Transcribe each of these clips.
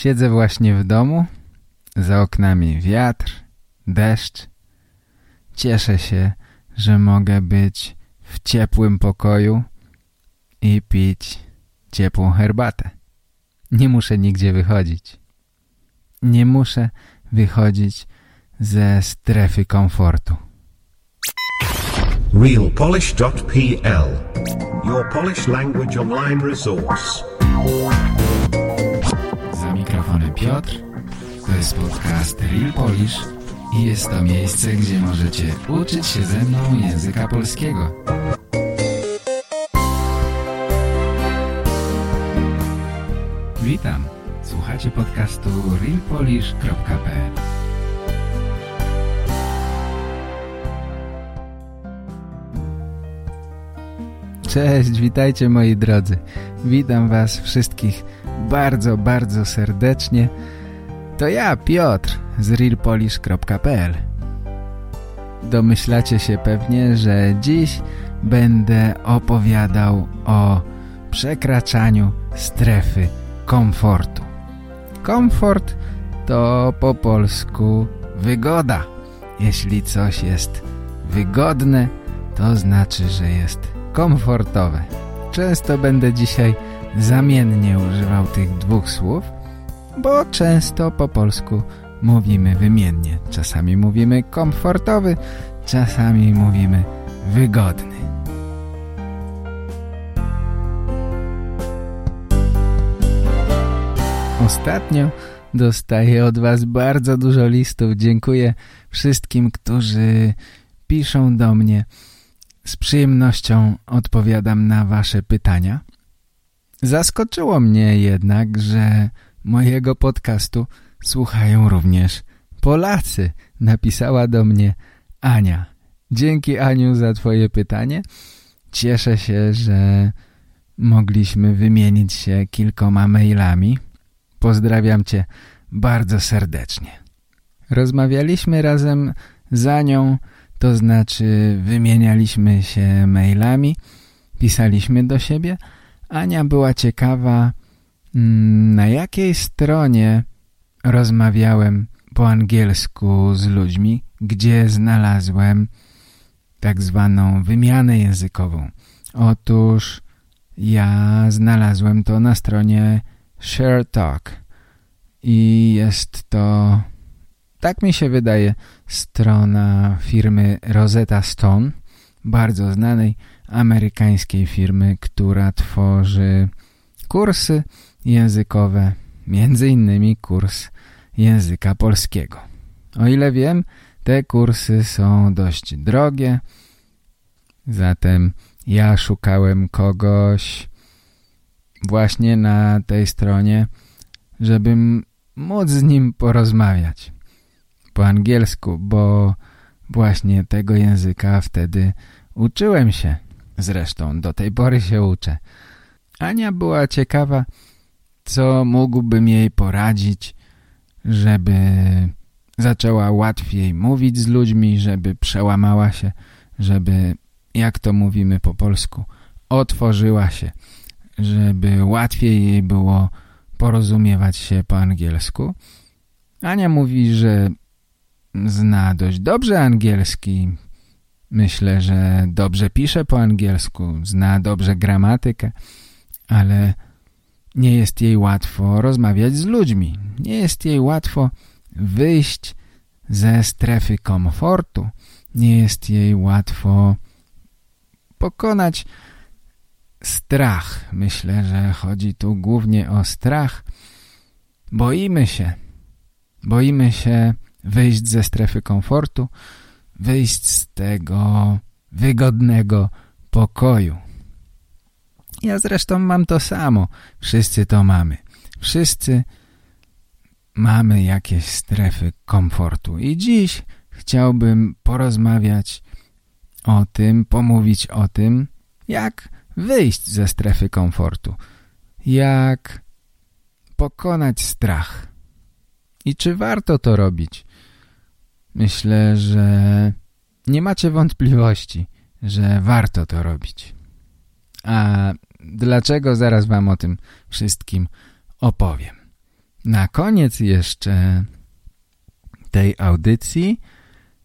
Siedzę właśnie w domu, za oknami wiatr, deszcz. Cieszę się, że mogę być w ciepłym pokoju i pić ciepłą herbatę. Nie muszę nigdzie wychodzić. Nie muszę wychodzić ze strefy komfortu. realpolish.pl Your Polish language online resource. Mikrofonem Piotr. To jest podcast Real Polish i jest to miejsce, gdzie możecie uczyć się ze mną języka polskiego. Witam. Słuchacie podcastu realpolish.pl Cześć, witajcie moi drodzy. Witam was wszystkich bardzo, bardzo serdecznie. To ja, Piotr z realpolish.pl Domyślacie się pewnie, że dziś będę opowiadał o przekraczaniu strefy komfortu. Komfort to po polsku wygoda. Jeśli coś jest wygodne, to znaczy, że jest komfortowe. Często będę dzisiaj zamiennie używał tych dwóch słów, bo często po polsku mówimy wymiennie. Czasami mówimy komfortowy, czasami mówimy wygodny. Ostatnio dostaję od Was bardzo dużo listów. Dziękuję wszystkim, którzy piszą do mnie. Z przyjemnością odpowiadam na Wasze pytania. Zaskoczyło mnie jednak, że mojego podcastu słuchają również Polacy. Napisała do mnie Ania. Dzięki Aniu za Twoje pytanie. Cieszę się, że mogliśmy wymienić się kilkoma mailami. Pozdrawiam Cię bardzo serdecznie. Rozmawialiśmy razem z Anią, to znaczy wymienialiśmy się mailami, pisaliśmy do siebie. Ania była ciekawa, mm, na jakiej stronie rozmawiałem po angielsku z ludźmi, gdzie znalazłem tak zwaną wymianę językową. Otóż ja znalazłem to na stronie ShareTalk i jest to, tak mi się wydaje, strona firmy Rosetta Stone, bardzo znanej amerykańskiej firmy, która tworzy kursy językowe, między innymi kurs języka polskiego. O ile wiem, te kursy są dość drogie, zatem ja szukałem kogoś właśnie na tej stronie, żebym móc z nim porozmawiać po angielsku, bo właśnie tego języka wtedy uczyłem się. Zresztą do tej pory się uczę. Ania była ciekawa, co mógłbym jej poradzić, żeby zaczęła łatwiej mówić z ludźmi, żeby przełamała się, żeby, jak to mówimy po polsku, otworzyła się, żeby łatwiej jej było porozumiewać się po angielsku. Ania mówi, że zna dość dobrze angielski. Myślę, że dobrze pisze po angielsku, zna dobrze gramatykę, ale nie jest jej łatwo rozmawiać z ludźmi. Nie jest jej łatwo wyjść ze strefy komfortu. Nie jest jej łatwo pokonać strach. Myślę, że chodzi tu głównie o strach. Boimy się. Boimy się wyjść ze strefy komfortu, wyjść z tego wygodnego pokoju. Ja zresztą mam to samo. Wszyscy to mamy. Wszyscy mamy jakieś strefy komfortu. I dziś chciałbym porozmawiać o tym, pomówić o tym, jak wyjść ze strefy komfortu. Jak pokonać strach. I czy warto to robić? Myślę, że nie macie wątpliwości, że warto to robić. A dlaczego zaraz wam o tym wszystkim opowiem. Na koniec jeszcze tej audycji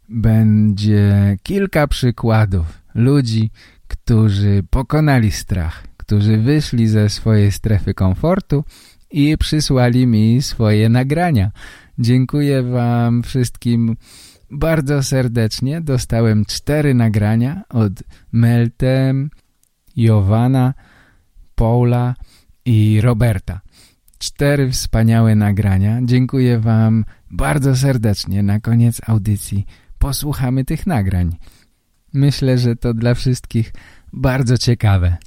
będzie kilka przykładów ludzi, którzy pokonali strach, którzy wyszli ze swojej strefy komfortu i przysłali mi swoje nagrania. Dziękuję wam wszystkim bardzo serdecznie. Dostałem cztery nagrania od Meltem, Jowana, Paula i Roberta. Cztery wspaniałe nagrania. Dziękuję wam bardzo serdecznie. Na koniec audycji posłuchamy tych nagrań. Myślę, że to dla wszystkich bardzo ciekawe.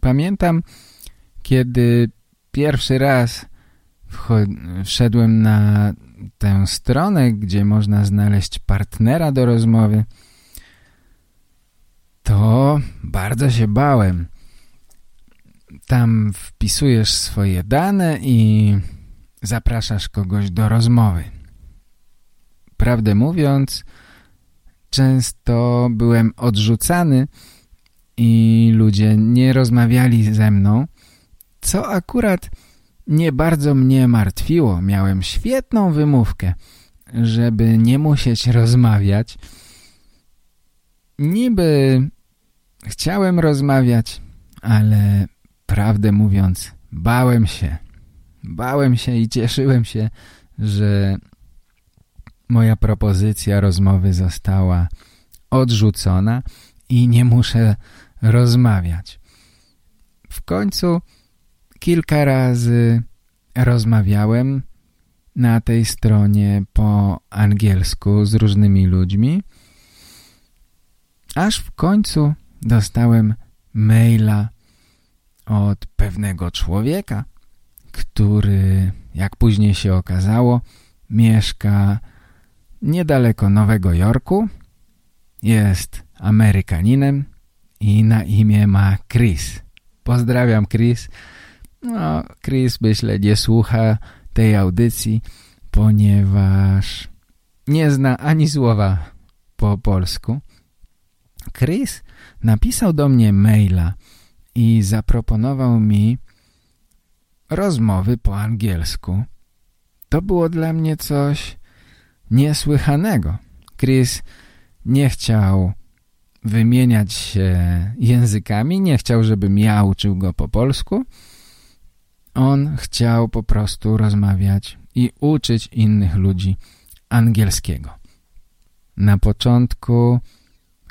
Pamiętam, kiedy pierwszy raz wszedłem na tę stronę, gdzie można znaleźć partnera do rozmowy, to bardzo się bałem. Tam wpisujesz swoje dane i zapraszasz kogoś do rozmowy. Prawdę mówiąc, często byłem odrzucany i ludzie nie rozmawiali ze mną, co akurat nie bardzo mnie martwiło. Miałem świetną wymówkę, żeby nie musieć rozmawiać. Niby chciałem rozmawiać, ale prawdę mówiąc bałem się. Bałem się i cieszyłem się, że moja propozycja rozmowy została odrzucona i nie muszę rozmawiać. W końcu kilka razy rozmawiałem na tej stronie po angielsku z różnymi ludźmi, aż w końcu dostałem maila od pewnego człowieka, który, jak później się okazało, mieszka niedaleko Nowego Jorku, jest Amerykaninem i na imię ma Chris. Pozdrawiam Chris. No, Chris myślę nie słucha tej audycji, ponieważ nie zna ani słowa po polsku. Chris napisał do mnie maila i zaproponował mi rozmowy po angielsku. To było dla mnie coś niesłychanego. Chris nie chciał wymieniać się językami, nie chciał, żebym ja uczył go po polsku. On chciał po prostu rozmawiać i uczyć innych ludzi angielskiego. Na początku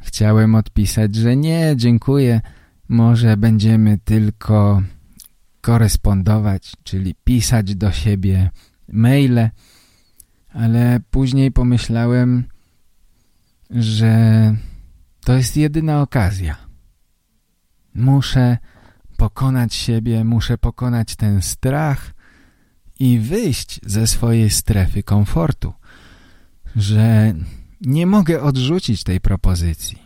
chciałem odpisać, że nie, dziękuję, może będziemy tylko korespondować, czyli pisać do siebie maile, ale później pomyślałem, że to jest jedyna okazja. Muszę pokonać siebie, muszę pokonać ten strach i wyjść ze swojej strefy komfortu, że nie mogę odrzucić tej propozycji.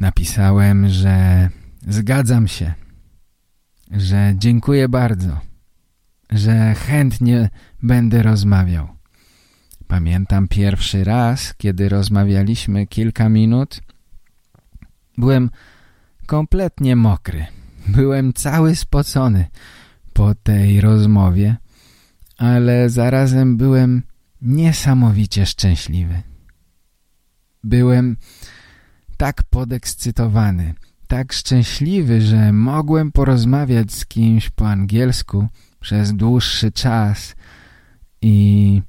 Napisałem, że zgadzam się, że dziękuję bardzo, że chętnie będę rozmawiał. Pamiętam pierwszy raz, kiedy rozmawialiśmy kilka minut, byłem kompletnie mokry. Byłem cały spocony po tej rozmowie, ale zarazem byłem niesamowicie szczęśliwy. Byłem tak podekscytowany, tak szczęśliwy, że mogłem porozmawiać z kimś po angielsku przez dłuższy czas i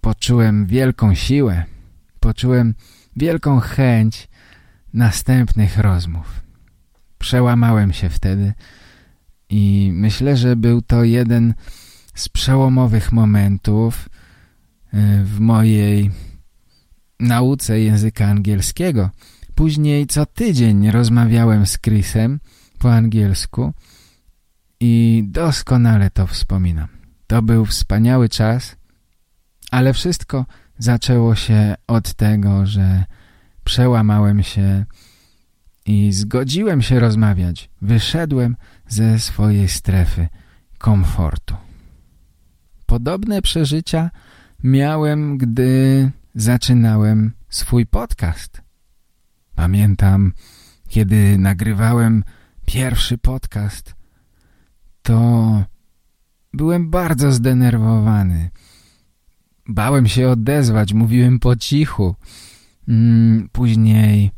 poczułem wielką siłę, poczułem wielką chęć następnych rozmów. Przełamałem się wtedy i myślę, że był to jeden z przełomowych momentów y, w mojej nauce języka angielskiego. Później co tydzień rozmawiałem z Chrisem po angielsku i doskonale to wspominam. To był wspaniały czas, ale wszystko zaczęło się od tego, że przełamałem się i zgodziłem się rozmawiać. Wyszedłem ze swojej strefy komfortu. Podobne przeżycia miałem, gdy zaczynałem swój podcast. Pamiętam, kiedy nagrywałem pierwszy podcast, to byłem bardzo zdenerwowany. Bałem się odezwać, mówiłem po cichu. Mm, później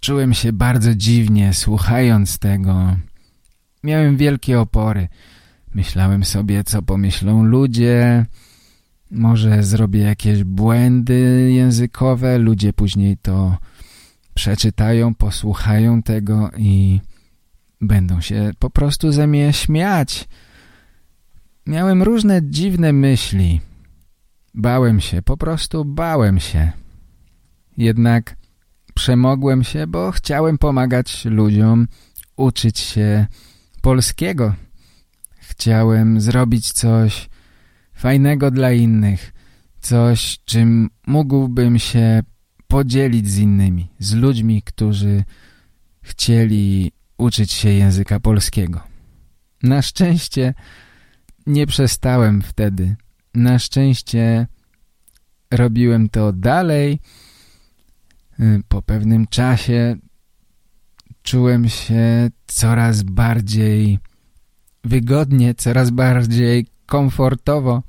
czułem się bardzo dziwnie, słuchając tego. Miałem wielkie opory. Myślałem sobie, co pomyślą ludzie. Może zrobię jakieś błędy językowe. Ludzie później to przeczytają, posłuchają tego i będą się po prostu ze mnie śmiać. Miałem różne dziwne myśli. Bałem się, po prostu bałem się. Jednak przemogłem się, bo chciałem pomagać ludziom uczyć się polskiego. Chciałem zrobić coś fajnego dla innych, coś, czym mógłbym się podzielić z innymi, z ludźmi, którzy chcieli uczyć się języka polskiego. Na szczęście nie przestałem wtedy. Na szczęście robiłem to dalej. Y, po pewnym czasie czułem się coraz bardziej wygodnie, coraz bardziej komfortowo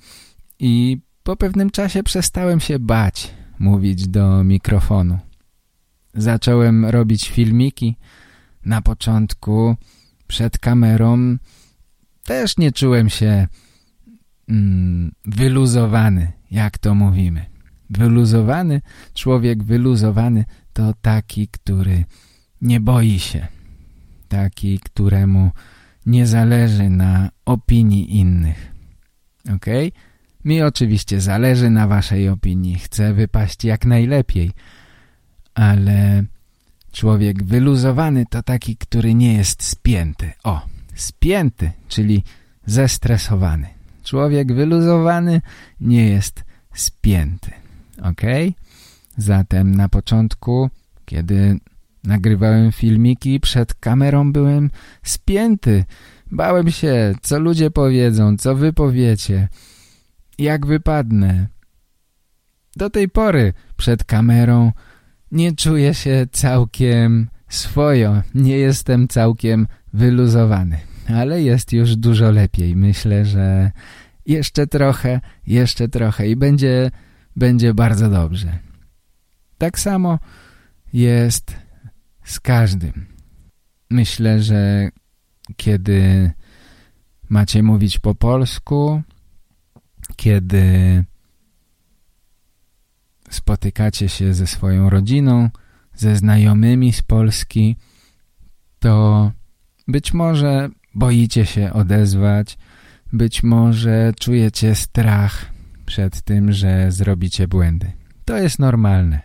i po pewnym czasie przestałem się bać mówić do mikrofonu. Zacząłem robić filmiki. Na początku przed kamerą też nie czułem się mm, wyluzowany, jak to mówimy. Wyluzowany, człowiek wyluzowany to taki, który nie boi się. Taki, któremu nie zależy na opinii innych. Ok? Mi oczywiście zależy na waszej opinii. Chcę wypaść jak najlepiej. Ale człowiek wyluzowany to taki, który nie jest spięty. O, spięty, czyli zestresowany. Człowiek wyluzowany nie jest spięty. Ok? Zatem na początku, kiedy nagrywałem filmiki, przed kamerą byłem spięty. Bałem się, co ludzie powiedzą, co wy powiecie, jak wypadnę. Do tej pory przed kamerą nie czuję się całkiem swojo, nie jestem całkiem wyluzowany, ale jest już dużo lepiej. Myślę, że jeszcze trochę, jeszcze trochę i będzie, będzie bardzo dobrze. Tak samo jest z każdym. Myślę, że kiedy macie mówić po polsku, kiedy spotykacie się ze swoją rodziną, ze znajomymi z Polski, to być może boicie się odezwać, być może czujecie strach przed tym, że zrobicie błędy. To jest normalne,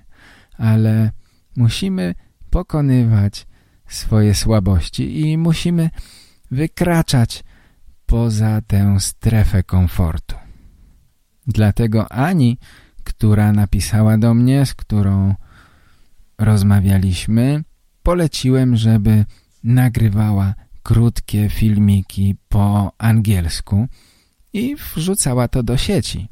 ale musimy pokonywać swoje słabości i musimy wykraczać poza tę strefę komfortu. Dlatego Ani, która napisała do mnie, z którą rozmawialiśmy, poleciłem, żeby nagrywała krótkie filmiki po angielsku i wrzucała to do sieci.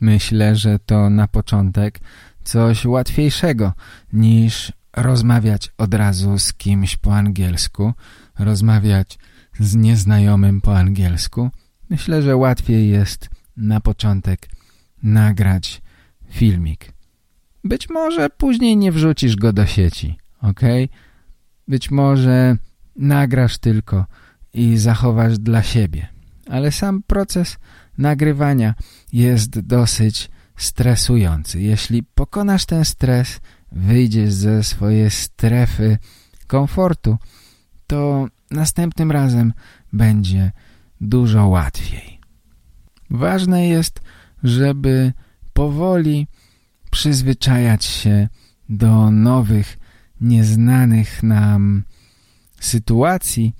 Myślę, że to na początek coś łatwiejszego niż rozmawiać od razu z kimś po angielsku, rozmawiać z nieznajomym po angielsku. Myślę, że łatwiej jest na początek nagrać filmik. Być może później nie wrzucisz go do sieci, ok? Być może nagrasz tylko i zachowasz dla siebie. Ale sam proces nagrywania jest dosyć stresujący. Jeśli pokonasz ten stres, wyjdziesz ze swojej strefy komfortu, to następnym razem będzie dużo łatwiej. Ważne jest, żeby powoli przyzwyczajać się do nowych, nieznanych nam sytuacji,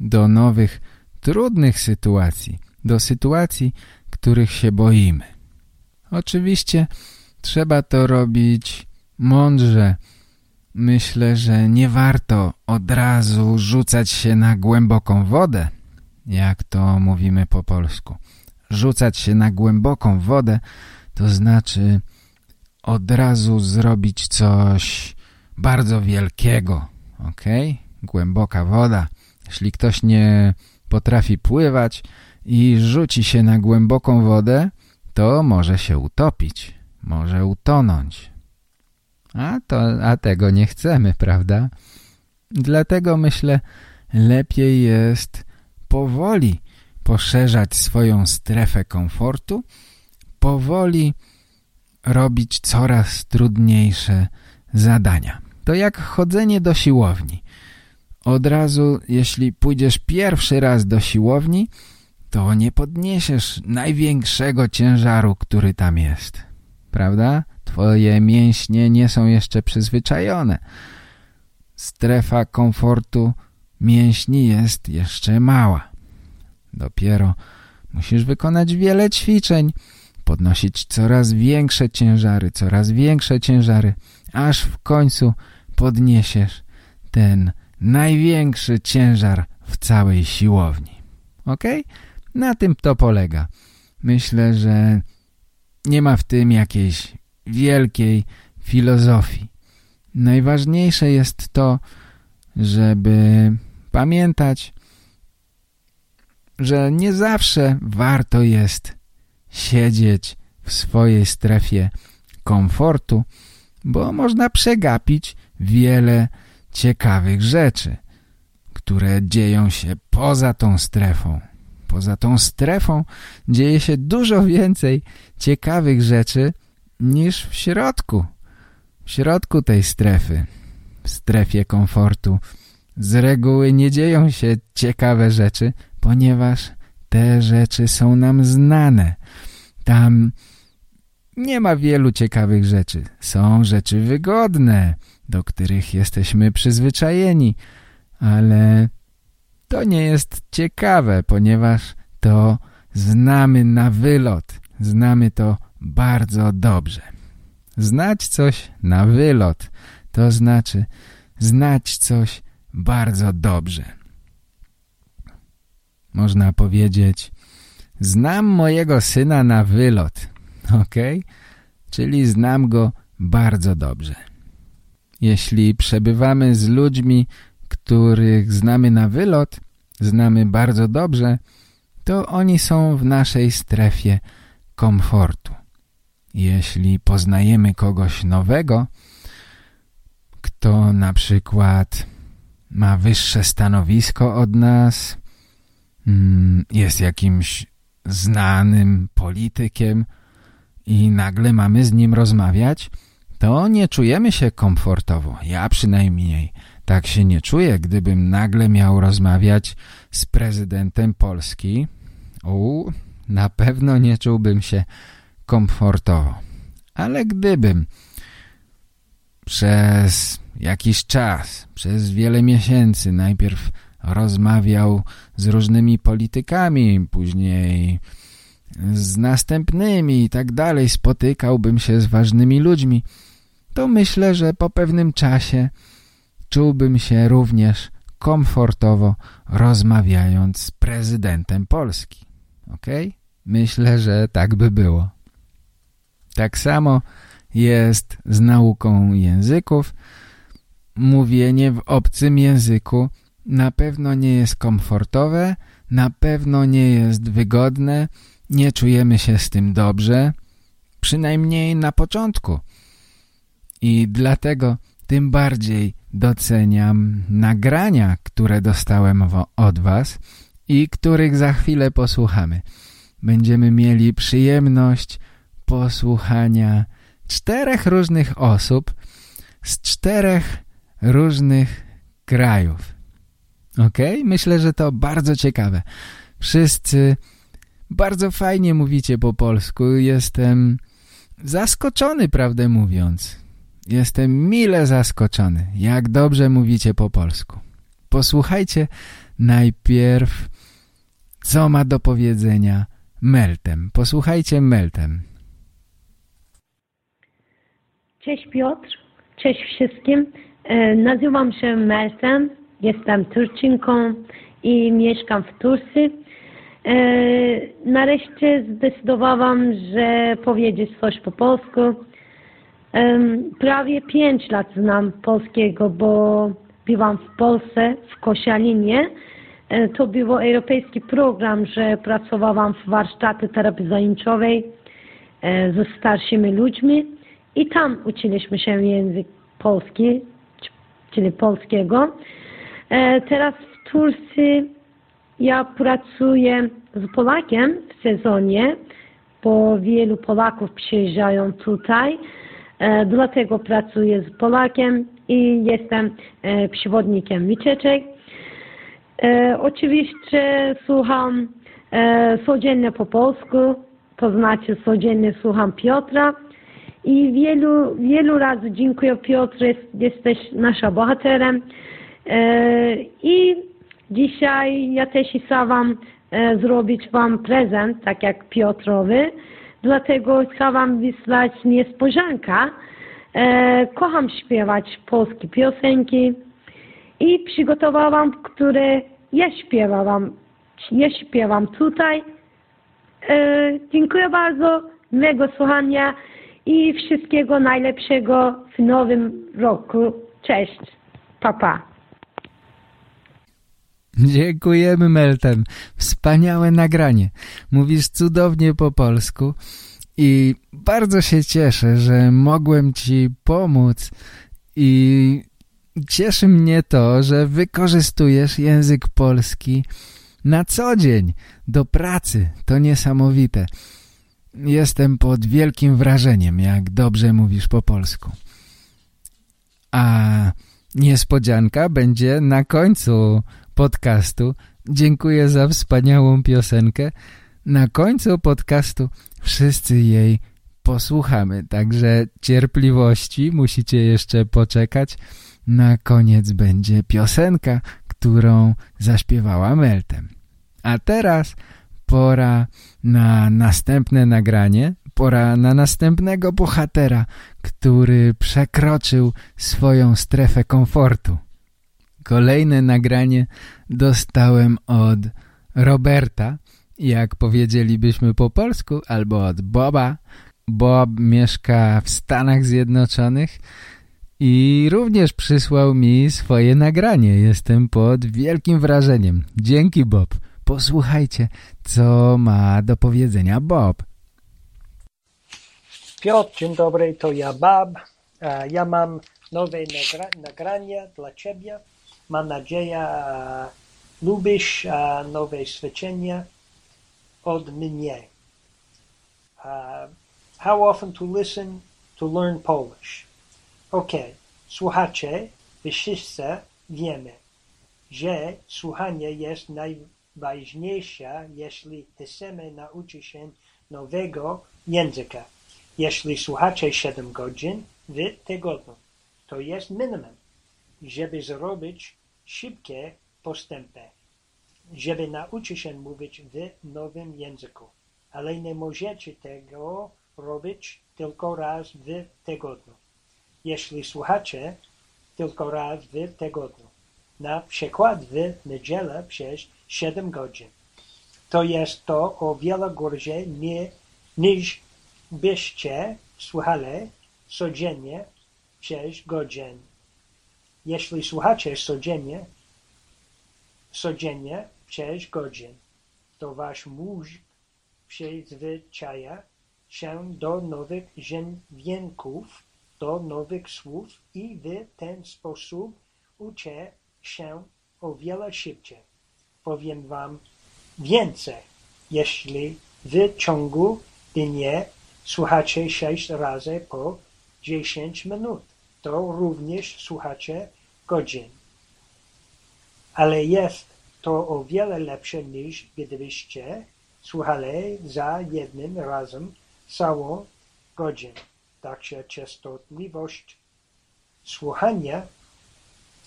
do nowych, trudnych sytuacji, do sytuacji, których się boimy. Oczywiście trzeba to robić mądrze. Myślę, że nie warto od razu rzucać się na głęboką wodę, jak to mówimy po polsku. Rzucać się na głęboką wodę to znaczy od razu zrobić coś bardzo wielkiego, ok? Głęboka woda Jeśli ktoś nie potrafi pływać i rzuci się na głęboką wodę, to może się utopić, może utonąć. A, to, a tego nie chcemy, prawda? Dlatego myślę, lepiej jest powoli poszerzać swoją strefę komfortu, powoli robić coraz trudniejsze zadania. To jak chodzenie do siłowni. Od razu, jeśli pójdziesz pierwszy raz do siłowni, to nie podniesiesz największego ciężaru, który tam jest. Prawda? Twoje mięśnie nie są jeszcze przyzwyczajone. Strefa komfortu mięśni jest jeszcze mała. Dopiero musisz wykonać wiele ćwiczeń, podnosić coraz większe ciężary, coraz większe ciężary, aż w końcu podniesiesz ten największy ciężar w całej siłowni. Ok? Na tym to polega. Myślę, że nie ma w tym jakiejś wielkiej filozofii. Najważniejsze jest to, żeby pamiętać, że nie zawsze warto jest siedzieć w swojej strefie komfortu, bo można przegapić wiele ciekawych rzeczy, które dzieją się poza tą strefą. Poza tą strefą dzieje się dużo więcej ciekawych rzeczy niż w środku. W środku tej strefy, w strefie komfortu, z reguły nie dzieją się ciekawe rzeczy, ponieważ te rzeczy są nam znane. Tam nie ma wielu ciekawych rzeczy. Są rzeczy wygodne, do których jesteśmy przyzwyczajeni, ale to nie jest ciekawe, ponieważ to znamy na wylot. Znamy to bardzo dobrze. Znać coś na wylot to znaczy znać coś bardzo dobrze. Można powiedzieć, znam mojego syna na wylot, ok? Czyli znam go bardzo dobrze. Jeśli przebywamy z ludźmi, których znamy na wylot, znamy bardzo dobrze, to oni są w naszej strefie komfortu. Jeśli poznajemy kogoś nowego, kto na przykład ma wyższe stanowisko od nas, jest jakimś znanym politykiem i nagle mamy z nim rozmawiać, to nie czujemy się komfortowo. Ja przynajmniej tak się nie czuję, gdybym nagle miał rozmawiać z prezydentem Polski. U, na pewno nie czułbym się komfortowo. Ale gdybym przez jakiś czas, przez wiele miesięcy najpierw rozmawiał z różnymi politykami, później z następnymi i tak dalej, spotykałbym się z ważnymi ludźmi, to myślę, że po pewnym czasie czułbym się również komfortowo rozmawiając z prezydentem Polski. Ok? Myślę, że tak by było. Tak samo jest z nauką języków. Mówienie w obcym języku na pewno nie jest komfortowe, na pewno nie jest wygodne, nie czujemy się z tym dobrze, przynajmniej na początku. I dlatego tym bardziej doceniam nagrania, które dostałem od Was i których za chwilę posłuchamy. Będziemy mieli przyjemność posłuchania czterech różnych osób z czterech różnych krajów. Ok? Myślę, że to bardzo ciekawe. Wszyscy bardzo fajnie mówicie po polsku. Jestem zaskoczony, prawdę mówiąc. Jestem mile zaskoczony, jak dobrze mówicie po polsku. Posłuchajcie najpierw, co ma do powiedzenia Meltem. Posłuchajcie Meltem. Cześć Piotr, cześć wszystkim. E, nazywam się Meltem, jestem Turczynką i mieszkam w Turcji. E, nareszcie zdecydowałam, że powiedzieć coś po polsku. E, prawie pięć lat znam polskiego, bo bywam w Polsce, w Kosianinie E, to był europejski program, że pracowałam w warsztaty terapii zajęciowej e, ze starszymi ludźmi i tam uczyliśmy się język polski, czyli polskiego. E, teraz w Turcji ja pracuję z Polakiem w sezonie, bo wielu Polaków przyjeżdżają tutaj, dlatego pracuję z Polakiem i jestem przewodnikiem wycieczek. E, oczywiście słucham e, codziennie po polsku, to znaczy codziennie słucham Piotra. I wielu, wielu razy dziękuję Piotr, jesteś naszym bohaterem. e, i dzisiaj ja też chciałam e, zrobić Wam prezent, tak jak Piotrowy, dlatego chciałam wysłać niespodziankę. E, kocham śpiewać polskie piosenki i przygotowałam, które ja śpiewałam, ja śpiewam tutaj. E, dziękuję bardzo, miłego słuchania i wszystkiego najlepszego w nowym roku. Cześć, papa. Dziękujemy Meltem. Wspaniałe nagranie. Mówisz cudownie po polsku i bardzo się cieszę, że mogłem Ci pomóc i Cieszy mnie to, że wykorzystujesz język polski na co dzień do pracy. To niesamowite. Jestem pod wielkim wrażeniem, jak dobrze mówisz po polsku. A niespodzianka będzie na końcu podcastu. Dziękuję za wspaniałą piosenkę. Na końcu podcastu wszyscy jej posłuchamy, także cierpliwości musicie jeszcze poczekać na koniec będzie piosenka, którą zaśpiewała Meltem. A teraz pora na następne nagranie, pora na następnego bohatera, który przekroczył swoją strefę komfortu. Kolejne nagranie dostałem od Roberta, jak powiedzielibyśmy po polsku, albo od Boba. Bob mieszka w Stanach Zjednoczonych i również przysłał mi swoje nagranie. Jestem pod wielkim wrażeniem. Dzięki Bob. Posłuchajcie, co ma do powiedzenia Bob. Piotr, dzień dobry, to ja Bob. E, ja mam nowe nagra nagranie dla Ciebie. Mam nadzieję, lubisz nowe ćwiczenia od mnie. How often to listen to learn Polish? Okej, słuchacze, wszyscy wiemy, że słuchanie jest najważniejsze, jeśli chcemy nauczyć się nowego języka. Jeśli słuchacie 7 godzin w tygodniu, to jest minimum, żeby zrobić szybkie postępy, żeby nauczyć się mówić w nowym języku. Ale nie możecie tego robić tylko raz w tygodniu jeśli słuchacie tylko raz w tygodniu, na przykład w niedzielę przez 7 godzin. To jest to o wiele gorzej niż byście słuchali codziennie 6 godzin. Jeśli słuchacie codziennie, codziennie 6 godzin, to wasz mózg przyzwyczaja się do nowych dźwięków do nowych słów i w ten sposób uczę się o wiele szybciej. Powiem wam więcej, jeśli w ciągu dnia słuchacie sześć razy po dziesięć minut, to również słuchacie godzin. Ale jest to o wiele lepsze niż gdybyście słuchali za jednym razem całą godzinę. Także częstotliwość słuchania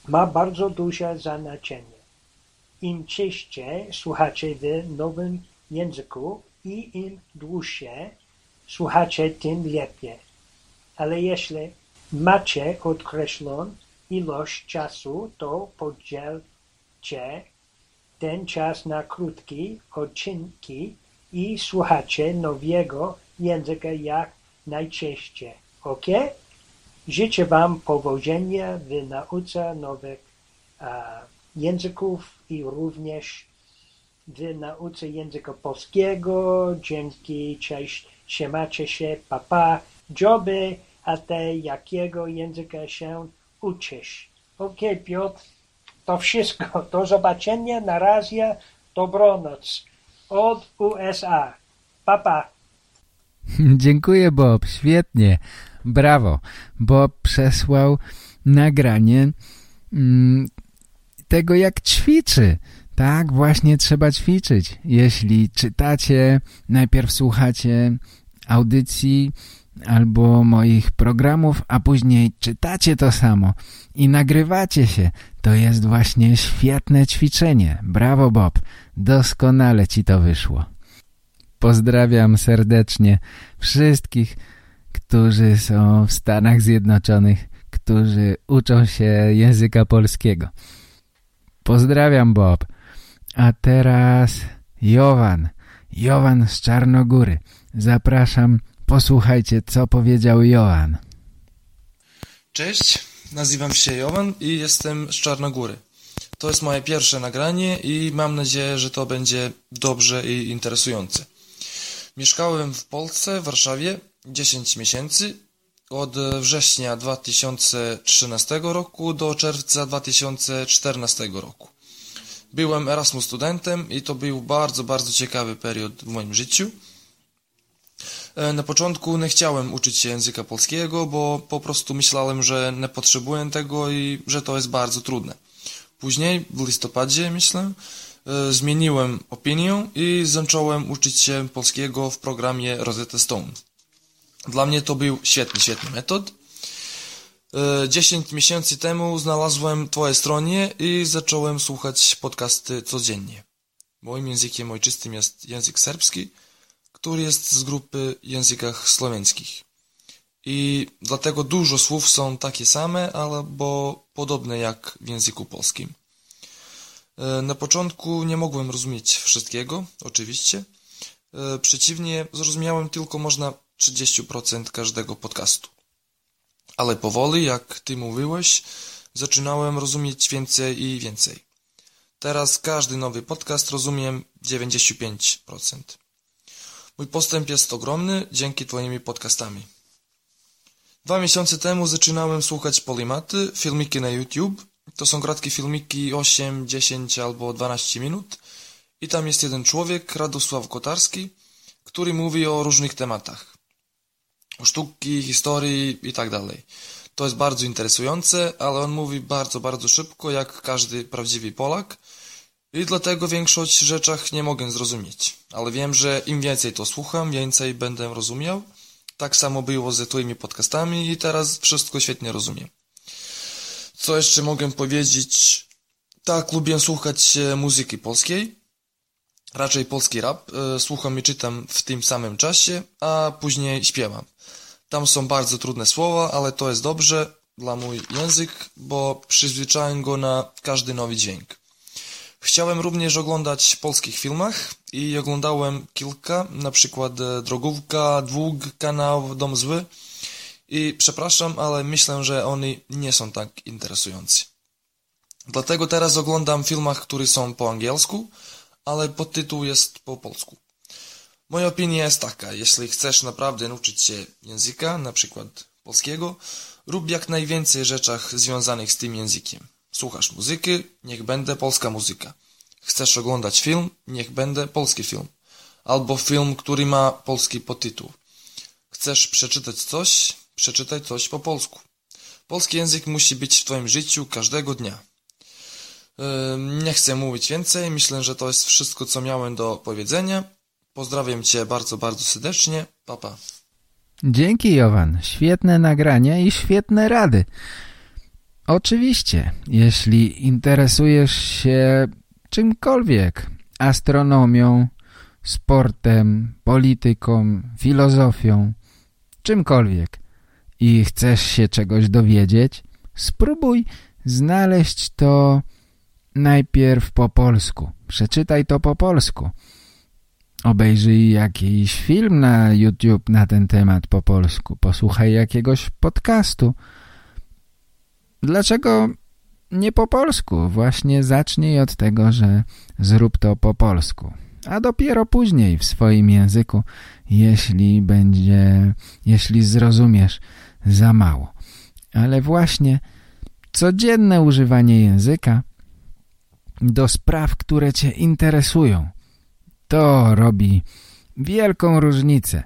ma bardzo duże znaczenie. Im częściej słuchacie w nowym języku i im dłuższe słuchacie, tym lepiej. Ale jeśli macie określoną ilość czasu, to podzielcie ten czas na krótkie odcinki i słuchacie nowego języka jak najczęściej. Ok? Życzę Wam powodzenia w nauce nowych języków i również w nauce języka polskiego. Dzięki, cześć, siemacie się, papa, joby, a ty jakiego języka się uczysz? Okej, Piotr, to wszystko. Do zobaczenia, na razie, dobranoc. Od USA. Papa. Dziękuję, Bob, świetnie. Brawo. Bob przesłał nagranie mm, tego, jak ćwiczy. Tak, właśnie trzeba ćwiczyć. Jeśli czytacie, najpierw słuchacie audycji albo moich programów, a później czytacie to samo i nagrywacie się, to jest właśnie świetne ćwiczenie. Brawo Bob, doskonale ci to wyszło. Pozdrawiam serdecznie wszystkich, którzy są w Stanach Zjednoczonych, którzy uczą się języka polskiego. Pozdrawiam Bob. A teraz Jowan. Jowan z Czarnogóry. Zapraszam, posłuchajcie, co powiedział Jowan. Cześć, nazywam się Jowan i jestem z Czarnogóry. To jest moje pierwsze nagranie i mam nadzieję, że to będzie dobrze i interesujące. Mieszkałem w Polsce, w Warszawie 10 miesięcy od września 2013 roku do czerwca 2014 roku. Byłem Erasmus studentem i to był bardzo, bardzo ciekawy period w moim życiu. E, na początku nie chciałem uczyć się języka polskiego, bo po prostu myślałem, że nie potrzebuję tego i że to jest bardzo trudne. Później, w listopadzie, myślę, e, zmieniłem opinię i zacząłem uczyć się polskiego w programie Rosetta Stone. Dla mnie to był świetny, świetny metod. 10 e, miesięcy temu znalazłem Twoje stronie i zacząłem słuchać podcasty codziennie. Moim językiem ojczystym jest język serbski, który jest z grupy językach słowiańskich. I dlatego dużo słów są takie same, albo podobne jak w języku polskim. E, na początku nie mogłem rozumieć wszystkiego, oczywiście. E, przeciwnie, zrozumiałem tylko można 30% każdego podcastu. Ale powoli, jak ty mówiłeś, zaczynałem rozumieć więcej i więcej. Teraz każdy nowy podcast rozumiem 95%. Mój postęp jest ogromny dzięki twoimi podcastami. Dwa miesiące temu zaczynałem słuchać Polimaty, filmiki na YouTube. To są krótkie filmiki 8, 10 albo 12 minut. I tam jest jeden człowiek, Radosław Kotarski, który mówi o różnych tematach sztuki, historii i tak dalej. To jest bardzo interesujące, ale on mówi bardzo, bardzo szybko, jak każdy prawdziwy Polak i dlatego większość rzeczach nie mogę zrozumieć. Ale wiem, że im więcej to słucham, więcej będę rozumiał. Tak samo było ze twoimi podcastami i teraz wszystko świetnie rozumiem. Co jeszcze mogę powiedzieć? Tak, lubię słuchać muzyki polskiej. Raczej polski rap. E, słucham i czytam w tym samym czasie, a później śpiewam. Tam są bardzo trudne słowa, ale to jest dobrze dla mój język, bo przyzwyczaiłem go na każdy nowy dźwięk. Chciałem również oglądać polskich filmach i oglądałem kilka, na przykład e, Drogówka, Dług, Kanał, Dom Zły i przepraszam, ale myślę, że oni nie są tak interesujący. Dlatego teraz oglądam filmach, które są po angielsku, ale podtytuł jest po polsku. Moja opinia jest taka, jeśli chcesz naprawdę nauczyć się języka, na przykład polskiego, rób jak najwięcej rzeczach związanych z tym językiem. Słuchasz muzyki, niech będzie polska muzyka. Chcesz oglądać film, niech będzie polski film. Albo film, który ma polski podtytuł. Chcesz przeczytać coś, przeczytaj coś po polsku. Polski język musi być w Twoim życiu każdego dnia. Nie chcę mówić więcej, myślę, że to jest wszystko, co miałem do powiedzenia. Pozdrawiam Cię bardzo, bardzo serdecznie. Papa. Dzięki Jowan. Świetne nagrania i świetne rady. Oczywiście, jeśli interesujesz się czymkolwiek, astronomią, sportem, polityką, filozofią, czymkolwiek i chcesz się czegoś dowiedzieć, spróbuj znaleźć to najpierw po polsku. Przeczytaj to po polsku obejrzyj jakiś film na YouTube na ten temat po polsku, posłuchaj jakiegoś podcastu. Dlaczego nie po polsku. Właśnie zacznij od tego, że zrób to po polsku. A dopiero później w swoim języku, jeśli będzie, jeśli zrozumiesz za mało. Ale właśnie codzienne używanie języka do spraw, które Cię interesują, to robi wielką różnicę.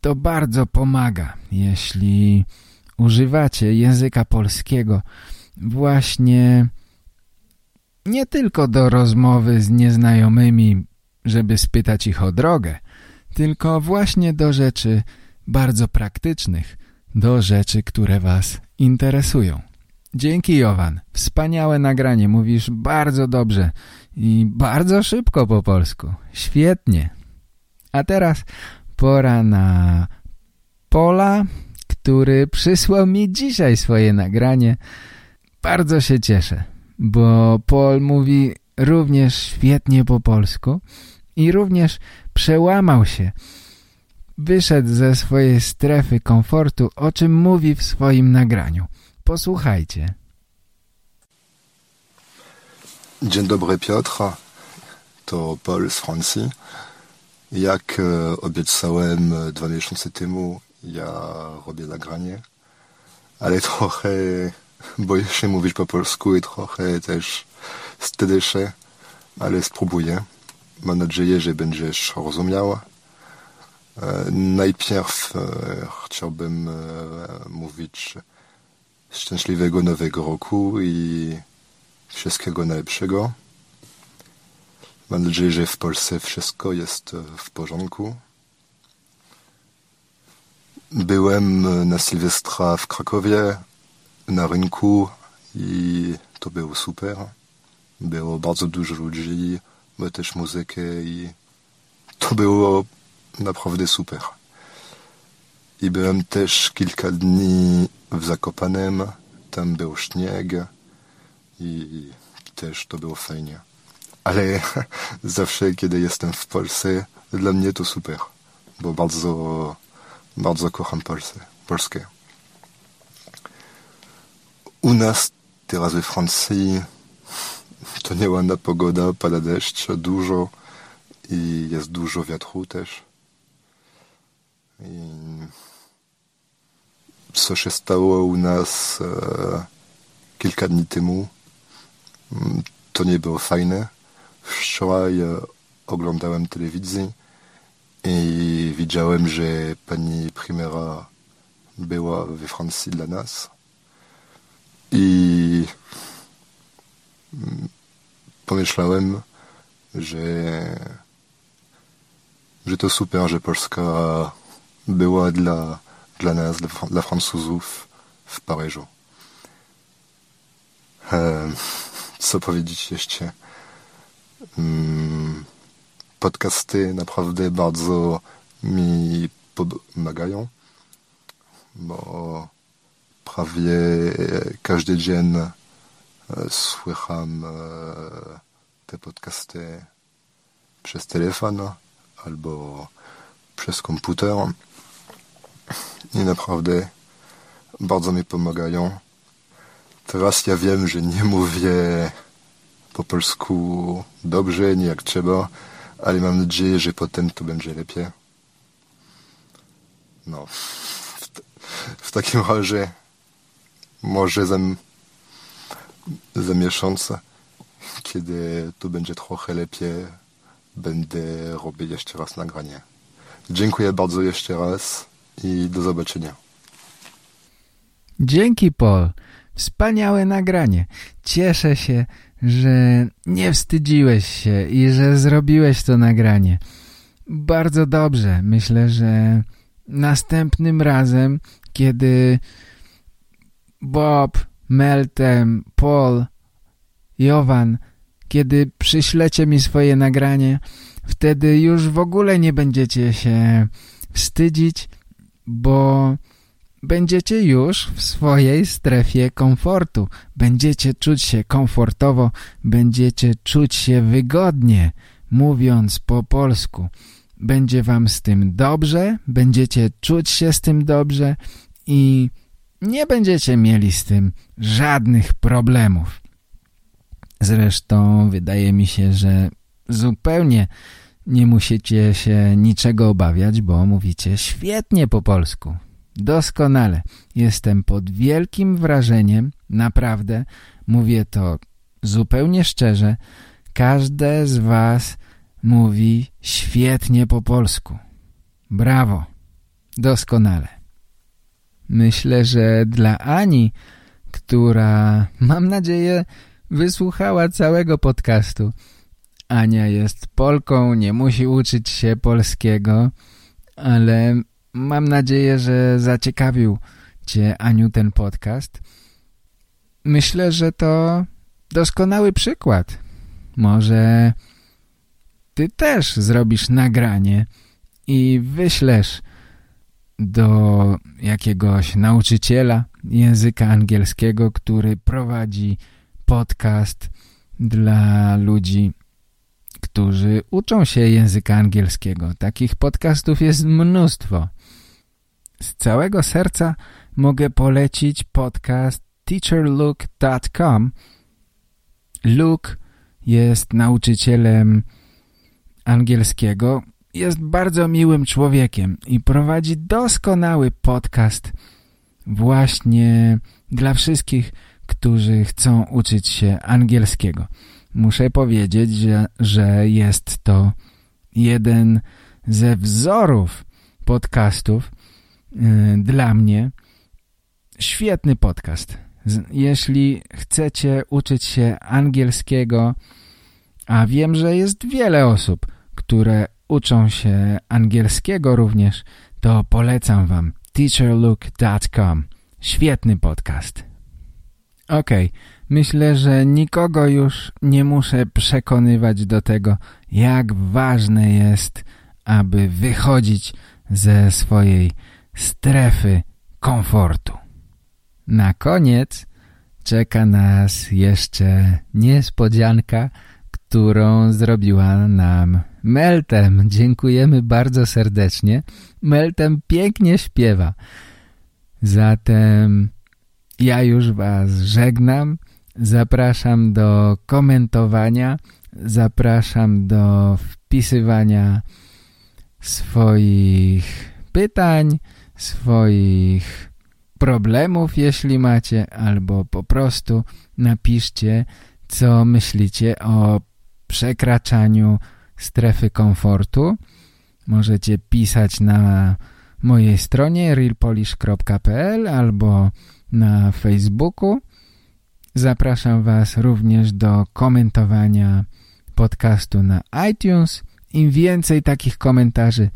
To bardzo pomaga, jeśli używacie języka polskiego właśnie nie tylko do rozmowy z nieznajomymi, żeby spytać ich o drogę, tylko właśnie do rzeczy bardzo praktycznych, do rzeczy, które Was interesują. Dzięki Jowan, wspaniałe nagranie, mówisz bardzo dobrze i bardzo szybko po polsku. Świetnie. A teraz pora na Pola, który przysłał mi dzisiaj swoje nagranie. Bardzo się cieszę, bo Paul mówi również świetnie po polsku i również przełamał się. Wyszedł ze swojej strefy komfortu, o czym mówi w swoim nagraniu. Posłuchajcie. Dzień dobry Piotr, to Paul z Francji. Jak e, obiecałem dwa miesiące temu, ja robię nagranie, ale trochę boję się mówić po polsku i trochę też wstydzę się, ale spróbuję. Mam nadzieję, że będziesz rozumiał. E, najpierw e, chciałbym mówić szczęśliwego nowego roku i wszystkiego najlepszego. Mam nadzieję, że w Polsce wszystko jest w porządku. Byłem na Sylwestra w Krakowie, na rynku i to było super. Było bardzo dużo ludzi, było też muzykę i to było naprawdę super. I byłem też kilka dni w Zakopanem, tam był śnieg i też to było fajnie. Ale zawsze, kiedy jestem w Polsce, dla mnie to super, bo bardzo, bardzo kocham Polskę. Polskę. U nas teraz we Francji to nie ładna pogoda, pada deszcz dużo i jest dużo wiatru też. I co się stało u nas e, kilka dni temu, mm, to nie było fajne. Wczoraj e, oglądałem telewizję i widziałem, że pani premiera była we Francji dla nas. I mm, pomyślałem, że, że to super, że Polska była dla, dla nas, dla, dla Francuzów w Paryżu. E, co powiedzieć jeszcze? Mm, podcasty naprawdę bardzo mi pomagają, bo prawie każdy dzień e, słucham e, te podcasty przez telefon albo przez komputer i naprawdę bardzo mi pomagają. Teraz ja wiem, że nie mówię po polsku dobrze, nie jak trzeba, ale mam nadzieję, że potem to będzie lepiej. No, w, w takim razie może za, za miesiąc, kiedy to będzie trochę lepiej, będę robić jeszcze raz nagranie. Dziękuję bardzo jeszcze raz i do zobaczenia. Dzięki Paul. Wspaniałe nagranie. Cieszę się, że nie wstydziłeś się i że zrobiłeś to nagranie. Bardzo dobrze. Myślę, że następnym razem, kiedy Bob, Meltem, Paul, Jovan, kiedy przyślecie mi swoje nagranie, wtedy już w ogóle nie będziecie się wstydzić, bo będziecie już w swojej strefie komfortu. Będziecie czuć się komfortowo, będziecie czuć się wygodnie, mówiąc po polsku. Będzie wam z tym dobrze, będziecie czuć się z tym dobrze i nie będziecie mieli z tym żadnych problemów. Zresztą wydaje mi się, że zupełnie nie musicie się niczego obawiać, bo mówicie świetnie po polsku. Doskonale. Jestem pod wielkim wrażeniem, naprawdę. Mówię to zupełnie szczerze. Każde z was mówi świetnie po polsku. Brawo. Doskonale. Myślę, że dla Ani, która, mam nadzieję, wysłuchała całego podcastu. Ania jest Polką, nie musi uczyć się polskiego, ale mam nadzieję, że zaciekawił Cię, Aniu, ten podcast. Myślę, że to doskonały przykład. Może Ty też zrobisz nagranie i wyślesz do jakiegoś nauczyciela języka angielskiego, który prowadzi podcast dla ludzi, którzy uczą się języka angielskiego. Takich podcastów jest mnóstwo. Z całego serca mogę polecić podcast teacherluke.com. Luke jest nauczycielem angielskiego, jest bardzo miłym człowiekiem i prowadzi doskonały podcast właśnie dla wszystkich, którzy chcą uczyć się angielskiego. Muszę powiedzieć, że, że jest to jeden ze wzorów podcastów dla mnie. Świetny podcast. Jeśli chcecie uczyć się angielskiego, a wiem, że jest wiele osób, które uczą się angielskiego również, to polecam wam teacherlook.com. Świetny podcast. Okay. myślę, że nikogo już nie muszę przekonywać do tego, jak ważne jest, aby wychodzić ze swojej strefy komfortu. Na koniec czeka nas jeszcze niespodzianka, którą zrobiła nam Meltem. Dziękujemy bardzo serdecznie. Meltem pięknie śpiewa. Zatem ja już Was żegnam. Zapraszam do komentowania. Zapraszam do wpisywania swoich pytań, swoich problemów, jeśli macie, albo po prostu napiszcie, co myślicie o przekraczaniu strefy komfortu. Możecie pisać na mojej stronie realpolish.pl albo na Facebooku. Zapraszam Was również do komentowania podcastu na iTunes. Im więcej takich komentarzy,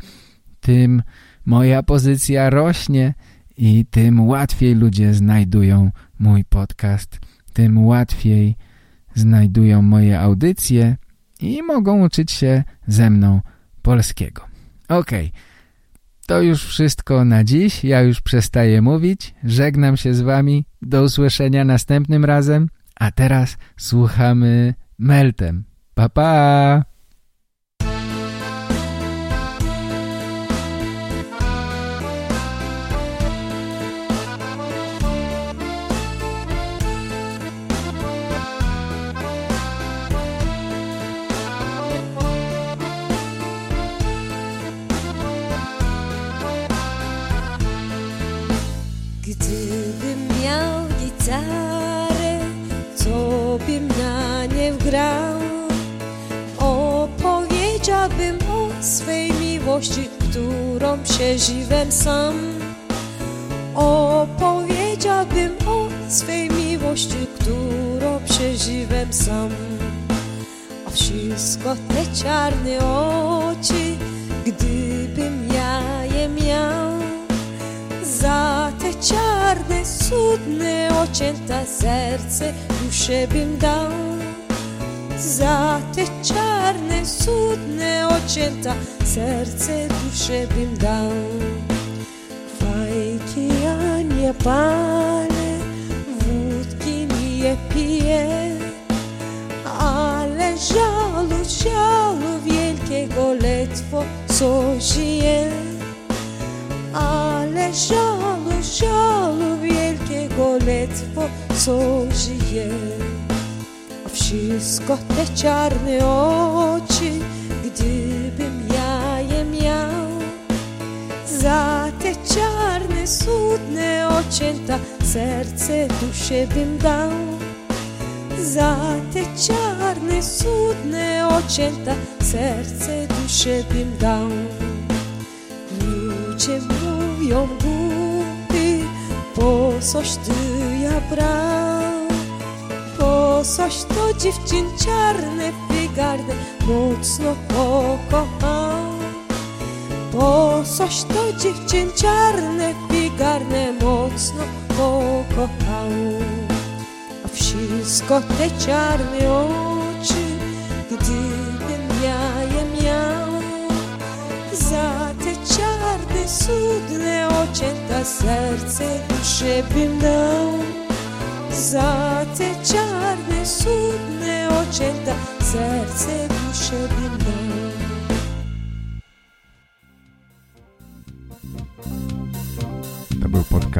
tym moja pozycja rośnie i tym łatwiej ludzie znajdują mój podcast, tym łatwiej znajdują moje audycje i mogą uczyć się ze mną polskiego. Ok, to już wszystko na dziś. Ja już przestaję mówić. Żegnam się z wami. Do usłyszenia następnym razem. A teraz słuchamy Meltem. Pa, pa! Miłości, którą przeżyłem sam. Opowiedziałbym o swej miłości, którą przeżyłem sam. A wszystko te czarne oczy, gdybym ja je miał. Za te czarne, cudne ocięte serce duszę bym dał. Za te czarne, cudne ocięta serce duszę bym dał. Fajki ja nie palę, wódki nie piję, ale żalu, żalu wielkiego ledwo co żyje. Ale żalu, żalu wielkiego ledwo co żyje wszystko te czarne oczy, gdybym serce, duszę bym dał. Za te czarne, cudne oczęta serce, duszę bym dał. Ludzie mówią głupi, po coś ty ja brał. Po coś to dziewczyn czarne, wygarne, mocno pokochał. Po coś to dziewczyn czarne, wygarne, mocno pokochał. A wszystko te czarne oczy, gdybym ja je miał. Za te czarne, cudne oczęta serce duszę bym dał. Za te czarne, cudne oczęta serce duszę bym dał.